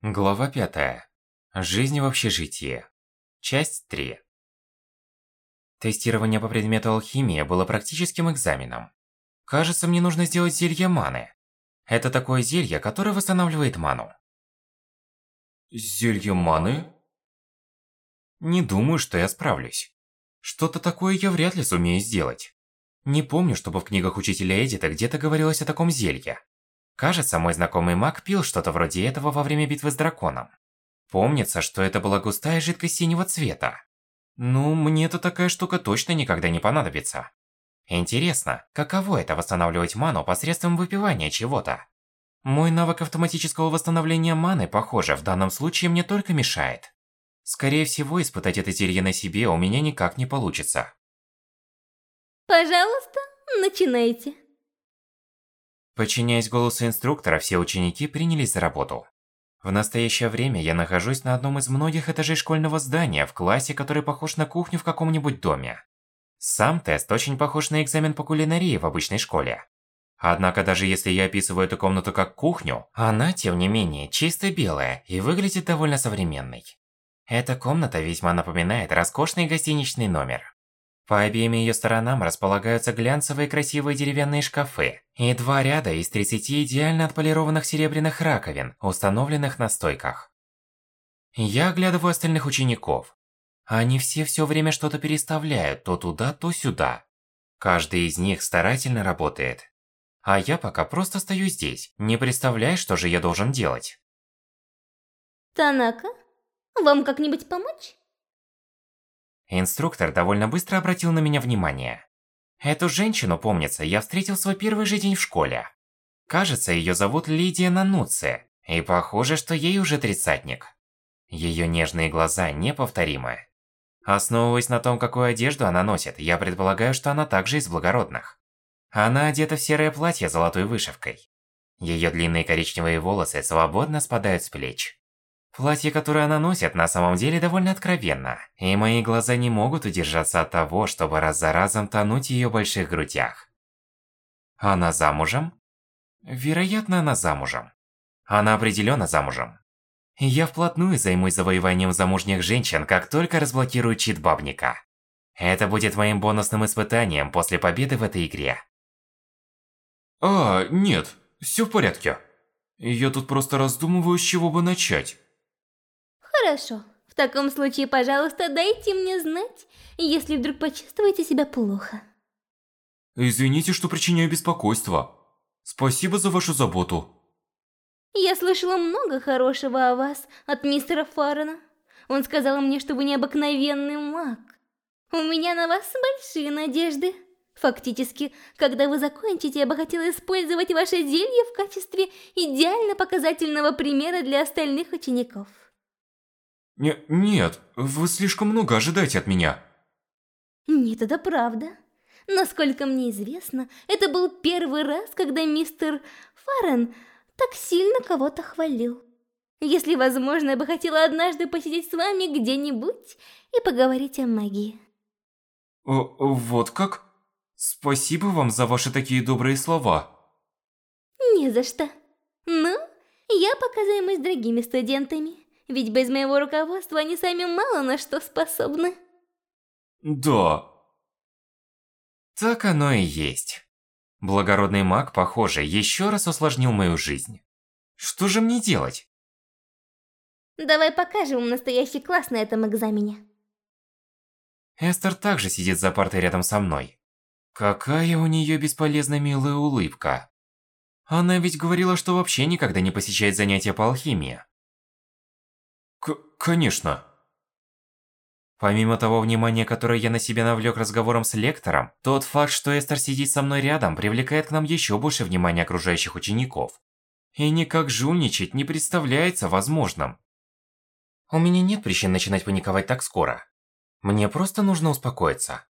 Глава 5. Жизнь в общежитии. Часть 3. Тестирование по предмету алхимия было практическим экзаменом. Кажется, мне нужно сделать зелье маны. Это такое зелье, которое восстанавливает ману. Зелье маны? Не думаю, что я справлюсь. Что-то такое я вряд ли сумею сделать. Не помню, чтобы в книгах учителя Эдита где-то говорилось о таком зелье. Кажется, мой знакомый маг пил что-то вроде этого во время битвы с драконом. Помнится, что это была густая жидкость синего цвета. Ну, мне-то такая штука точно никогда не понадобится. Интересно, каково это восстанавливать ману посредством выпивания чего-то? Мой навык автоматического восстановления маны, похоже, в данном случае мне только мешает. Скорее всего, испытать это зелье на себе у меня никак не получится. Пожалуйста, начинайте. Подчиняясь голосу инструктора, все ученики принялись за работу. В настоящее время я нахожусь на одном из многих этажей школьного здания в классе, который похож на кухню в каком-нибудь доме. Сам тест очень похож на экзамен по кулинарии в обычной школе. Однако даже если я описываю эту комнату как кухню, она, тем не менее, чисто белая и выглядит довольно современной. Эта комната весьма напоминает роскошный гостиничный номер. По обеим ее сторонам располагаются глянцевые красивые деревянные шкафы и два ряда из 30 идеально отполированных серебряных раковин, установленных на стойках. Я оглядываю остальных учеников. Они все все время что-то переставляют, то туда, то сюда. Каждый из них старательно работает. А я пока просто стою здесь, не представляя, что же я должен делать. Танака, вам как-нибудь помочь? Инструктор довольно быстро обратил на меня внимание. Эту женщину, помнится, я встретил свой первый же день в школе. Кажется, ее зовут Лидия Нануци, и похоже, что ей уже тридцатник. Ее нежные глаза неповторимы. Основываясь на том, какую одежду она носит, я предполагаю, что она также из благородных. Она одета в серое платье с золотой вышивкой. Ее длинные коричневые волосы свободно спадают с плеч. Платье, которое она носит, на самом деле довольно откровенно, и мои глаза не могут удержаться от того, чтобы раз за разом тонуть в ее больших грудях. Она замужем? Вероятно, она замужем. Она определенно замужем. Я вплотную займусь завоеванием замужних женщин, как только разблокирую чит бабника. Это будет моим бонусным испытанием после победы в этой игре. А, нет, все в порядке. Я тут просто раздумываю, с чего бы начать. Хорошо. В таком случае, пожалуйста, дайте мне знать, если вдруг почувствуете себя плохо. Извините, что причиняю беспокойство. Спасибо за вашу заботу. Я слышала много хорошего о вас от мистера Фаррена. Он сказал мне, что вы необыкновенный маг. У меня на вас большие надежды. Фактически, когда вы закончите, я бы хотела использовать ваше зелье в качестве идеально показательного примера для остальных учеников. Не, нет, вы слишком много ожидаете от меня. Нет, это правда. Насколько мне известно, это был первый раз, когда мистер Фарен так сильно кого-то хвалил. Если возможно, я бы хотела однажды посидеть с вами где-нибудь и поговорить о магии. О, вот как? Спасибо вам за ваши такие добрые слова. Не за что. Ну, я пока займусь другими студентами. Ведь без моего руководства они сами мало на что способны. Да. Так оно и есть. Благородный маг, похоже, еще раз усложнил мою жизнь. Что же мне делать? Давай покажем настоящий класс на этом экзамене. Эстер также сидит за партой рядом со мной. Какая у нее бесполезно милая улыбка. Она ведь говорила, что вообще никогда не посещает занятия по алхимии. Конечно. Помимо того внимания, которое я на себя навлек разговором с лектором, тот факт, что Эстер сидит со мной рядом, привлекает к нам еще больше внимания окружающих учеников. И никак жульничать не представляется возможным. У меня нет причин начинать паниковать так скоро. Мне просто нужно успокоиться.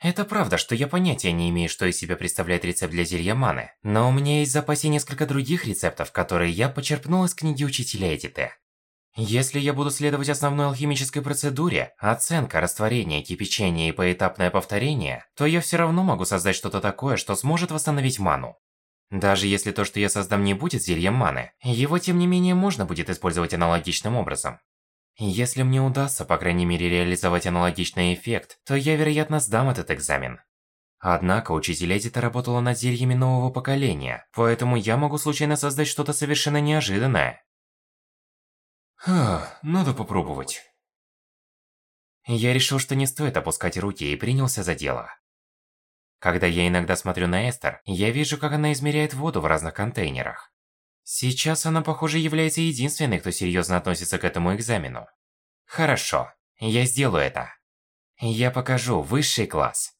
Это правда, что я понятия не имею, что из себя представляет рецепт для зелья маны, но у меня есть в запасе несколько других рецептов, которые я почерпнул из книги учителя Эдиты. Если я буду следовать основной алхимической процедуре, оценка, растворение, кипячение и поэтапное повторение, то я все равно могу создать что-то такое, что сможет восстановить ману. Даже если то, что я создам, не будет зельем маны, его тем не менее можно будет использовать аналогичным образом. Если мне удастся, по крайней мере, реализовать аналогичный эффект, то я, вероятно, сдам этот экзамен. Однако учитель Эдита работала над зельями нового поколения, поэтому я могу случайно создать что-то совершенно неожиданное. Ха, надо попробовать. Я решил, что не стоит опускать руки и принялся за дело. Когда я иногда смотрю на Эстер, я вижу, как она измеряет воду в разных контейнерах. Сейчас она, похоже, является единственной, кто серьезно относится к этому экзамену. Хорошо, я сделаю это. Я покажу высший класс.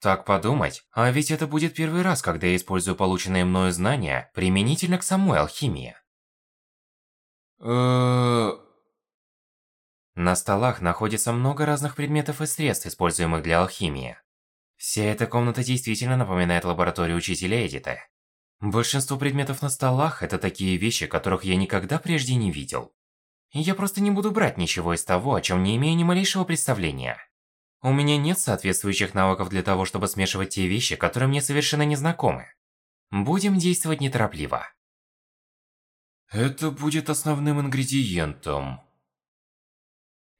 Так подумать, а ведь это будет первый раз, когда я использую полученные мною знания применительно к самой алхимии. Э, На столах находится много разных предметов и средств, используемых для алхимии. Вся эта комната действительно напоминает лабораторию учителя Эдита. Большинство предметов на столах – это такие вещи, которых я никогда прежде не видел. Я просто не буду брать ничего из того, о чем не имею ни малейшего представления. У меня нет соответствующих навыков для того, чтобы смешивать те вещи, которые мне совершенно не знакомы. Будем действовать неторопливо. Это будет основным ингредиентом.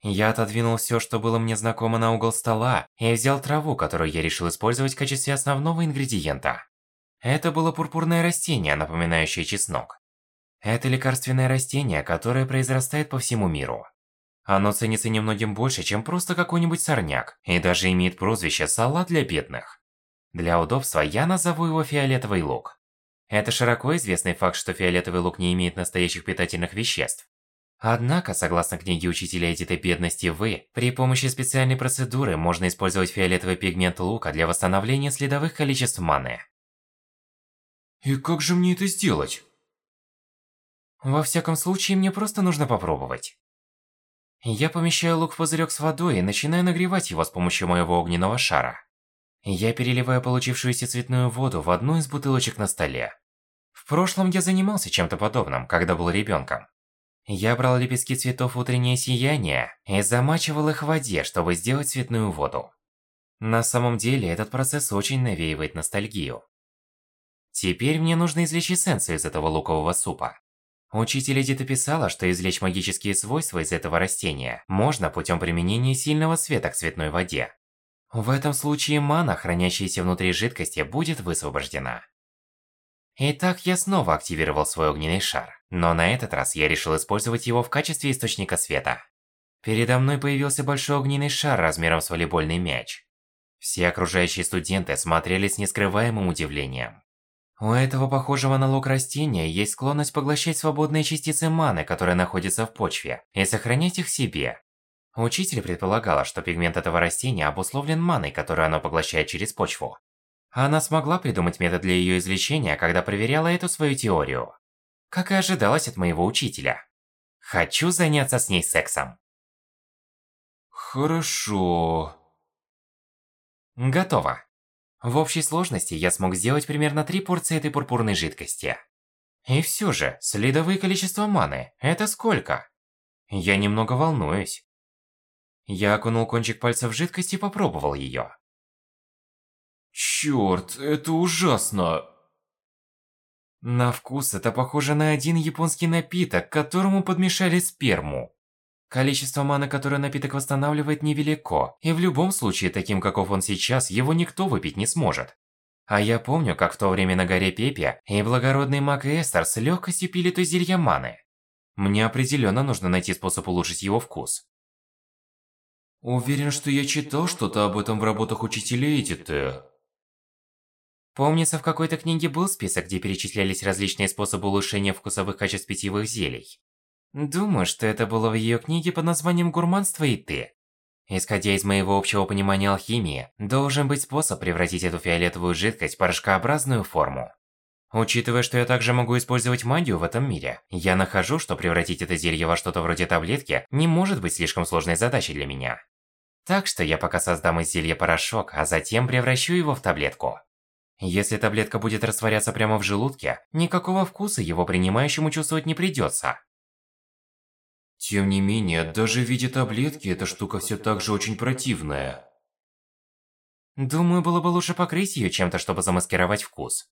Я отодвинул все, что было мне знакомо на угол стола, и взял траву, которую я решил использовать в качестве основного ингредиента. Это было пурпурное растение, напоминающее чеснок. Это лекарственное растение, которое произрастает по всему миру. Оно ценится немногим больше, чем просто какой-нибудь сорняк, и даже имеет прозвище «салат для бедных». Для удобства я назову его фиолетовый лук. Это широко известный факт, что фиолетовый лук не имеет настоящих питательных веществ. Однако, согласно книге учителя Эдиты Бедности Вы, при помощи специальной процедуры можно использовать фиолетовый пигмент лука для восстановления следовых количеств маны. И как же мне это сделать? Во всяком случае, мне просто нужно попробовать. Я помещаю лук в пузырек с водой и начинаю нагревать его с помощью моего огненного шара. Я переливаю получившуюся цветную воду в одну из бутылочек на столе. В прошлом я занимался чем-то подобным, когда был ребенком. Я брал лепестки цветов утреннее сияние и замачивал их в воде, чтобы сделать цветную воду. На самом деле, этот процесс очень навеивает ностальгию. Теперь мне нужно извлечь эссенцию из этого лукового супа. Учитель Эдита писала, что извлечь магические свойства из этого растения можно путем применения сильного света к цветной воде. В этом случае мана, хранящаяся внутри жидкости, будет высвобождена. Итак, я снова активировал свой огненный шар, но на этот раз я решил использовать его в качестве источника света. Передо мной появился большой огненный шар размером с волейбольный мяч. Все окружающие студенты смотрели с нескрываемым удивлением. У этого похожего на лук растения есть склонность поглощать свободные частицы маны, которые находятся в почве, и сохранять их себе. Учитель предполагала, что пигмент этого растения обусловлен маной, которую оно поглощает через почву. Она смогла придумать метод для ее извлечения, когда проверяла эту свою теорию. Как и ожидалось от моего учителя. Хочу заняться с ней сексом. Хорошо. Готово. В общей сложности я смог сделать примерно три порции этой пурпурной жидкости. И все же, следовое количество маны – это сколько? Я немного волнуюсь. Я окунул кончик пальца в жидкость и попробовал ее. Чёрт, это ужасно. На вкус это похоже на один японский напиток, которому подмешали сперму. Количество маны, которое напиток восстанавливает, невелико, и в любом случае, таким каков он сейчас, его никто выпить не сможет. А я помню, как в то время на горе Пепе и благородный маг Эстер с легкостью пили то зелье маны. Мне определенно нужно найти способ улучшить его вкус. Уверен, что я читал что-то об этом в работах учителей Эдиты. Помнится, в какой-то книге был список, где перечислялись различные способы улучшения вкусовых качеств питьевых зелий. Думаю, что это было в ее книге под названием «Гурманство и ты». Исходя из моего общего понимания алхимии, должен быть способ превратить эту фиолетовую жидкость в порошкообразную форму. Учитывая, что я также могу использовать магию в этом мире, я нахожу, что превратить это зелье во что-то вроде таблетки не может быть слишком сложной задачей для меня. Так что я пока создам из зелья порошок, а затем превращу его в таблетку. Если таблетка будет растворяться прямо в желудке, никакого вкуса его принимающему чувствовать не придется. Тем не менее, даже в виде таблетки эта штука все так же очень противная. Думаю, было бы лучше покрыть ее чем-то, чтобы замаскировать вкус.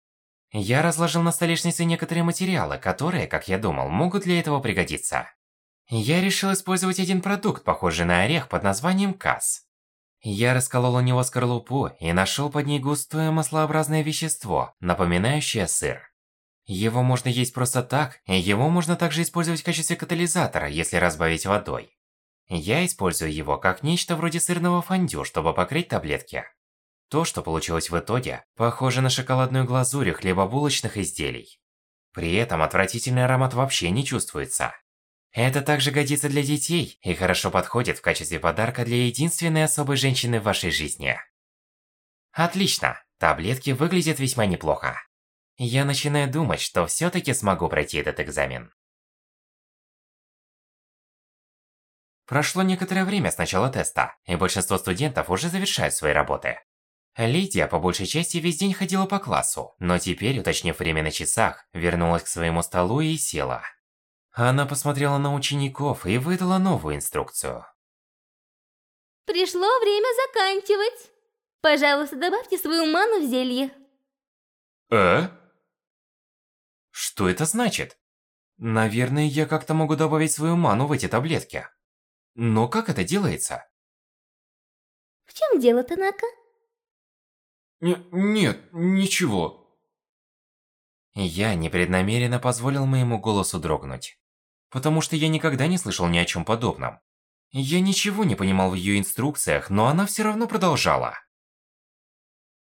Я разложил на столешнице некоторые материалы, которые, как я думал, могут для этого пригодиться. Я решил использовать один продукт, похожий на орех под названием кас. Я расколол у него скорлупу и нашел под ней густое маслообразное вещество, напоминающее сыр. Его можно есть просто так, и его можно также использовать в качестве катализатора, если разбавить водой. Я использую его как нечто вроде сырного фондю, чтобы покрыть таблетки. То, что получилось в итоге, похоже на шоколадную глазурь хлебобулочных изделий. При этом отвратительный аромат вообще не чувствуется. Это также годится для детей и хорошо подходит в качестве подарка для единственной особой женщины в вашей жизни. Отлично, таблетки выглядят весьма неплохо. Я начинаю думать, что всё-таки смогу пройти этот экзамен. Прошло некоторое время с начала теста, и большинство студентов уже завершают свои работы. Лидия по большей части весь день ходила по классу, но теперь, уточнив время на часах, вернулась к своему столу и села. Она посмотрела на учеников и выдала новую инструкцию. Пришло время заканчивать. Пожалуйста, добавьте свою ману в зелье. Э? Что это значит? Наверное, я как-то могу добавить свою ману в эти таблетки. Но как это делается? В чем дело, Танака? Н нет, ничего. Я непреднамеренно позволил моему голосу дрогнуть потому что я никогда не слышал ни о чем подобном. Я ничего не понимал в ее инструкциях, но она все равно продолжала.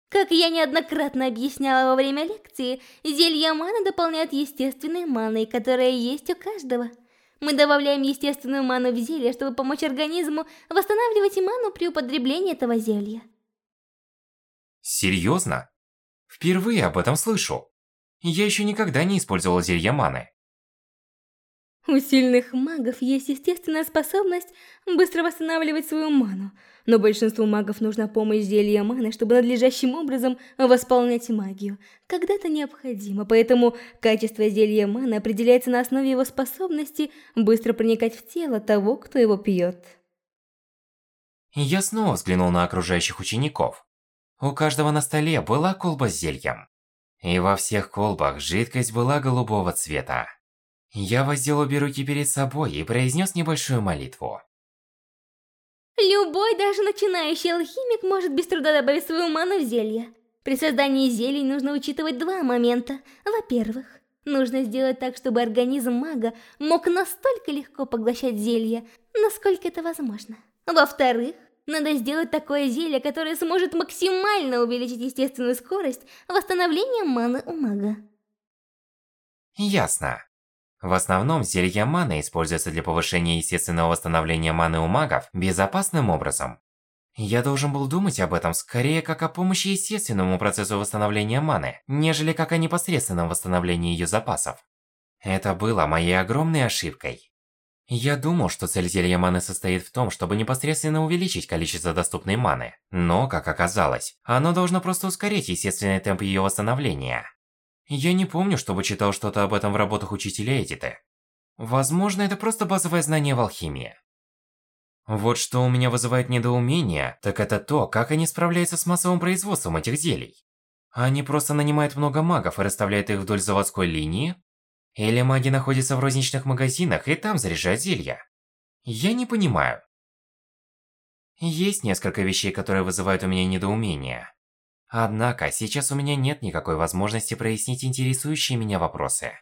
Как я неоднократно объясняла во время лекции, зелья маны дополняют естественной маной, которая есть у каждого. Мы добавляем естественную ману в зелье, чтобы помочь организму восстанавливать ману при употреблении этого зелья. Серьезно? Впервые об этом слышу. Я еще никогда не использовал зелья маны. У сильных магов есть естественная способность быстро восстанавливать свою ману, но большинству магов нужна помощь зелья маны, чтобы надлежащим образом восполнять магию. Когда-то необходимо, поэтому качество зелья маны определяется на основе его способности быстро проникать в тело того, кто его пьет. Я снова взглянул на окружающих учеников. У каждого на столе была колба с зельем. И во всех колбах жидкость была голубого цвета. Я воздел обе руки перед собой и произнес небольшую молитву. Любой, даже начинающий алхимик, может без труда добавить свою ману в зелье. При создании зелий нужно учитывать два момента. Во-первых, нужно сделать так, чтобы организм мага мог настолько легко поглощать зелье, насколько это возможно. Во-вторых, надо сделать такое зелье, которое сможет максимально увеличить естественную скорость восстановления маны у мага. Ясно. В основном зелья маны используются для повышения естественного восстановления маны у магов безопасным образом. Я должен был думать об этом скорее как о помощи естественному процессу восстановления маны, нежели как о непосредственном восстановлении ее запасов. Это было моей огромной ошибкой. Я думал, что цель зелья маны состоит в том, чтобы непосредственно увеличить количество доступной маны. Но, как оказалось, оно должно просто ускорить естественный темп ее восстановления. Я не помню, чтобы читал что-то об этом в работах учителя Эдиты. Возможно, это просто базовое знание в алхимии. Вот что у меня вызывает недоумение, так это то, как они справляются с массовым производством этих зелий. Они просто нанимают много магов и расставляют их вдоль заводской линии? Или маги находятся в розничных магазинах и там заряжают зелья? Я не понимаю. Есть несколько вещей, которые вызывают у меня недоумение. Однако, сейчас у меня нет никакой возможности прояснить интересующие меня вопросы.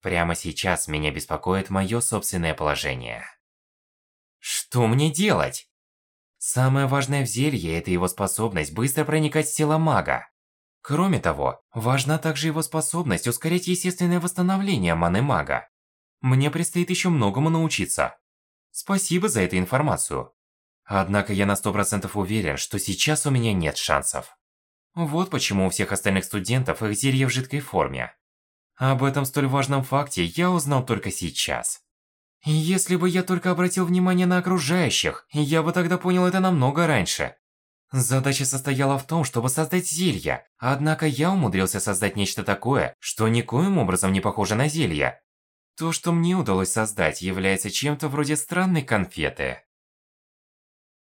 Прямо сейчас меня беспокоит мое собственное положение. Что мне делать? Самое важное в зелье – это его способность быстро проникать в тело мага. Кроме того, важна также его способность ускорять естественное восстановление маны мага. Мне предстоит еще многому научиться. Спасибо за эту информацию. Однако я на сто процентов уверен, что сейчас у меня нет шансов. Вот почему у всех остальных студентов их зелье в жидкой форме. Об этом столь важном факте я узнал только сейчас. Если бы я только обратил внимание на окружающих, я бы тогда понял это намного раньше. Задача состояла в том, чтобы создать зелье, однако я умудрился создать нечто такое, что никоим образом не похоже на зелье. То, что мне удалось создать, является чем-то вроде странной конфеты.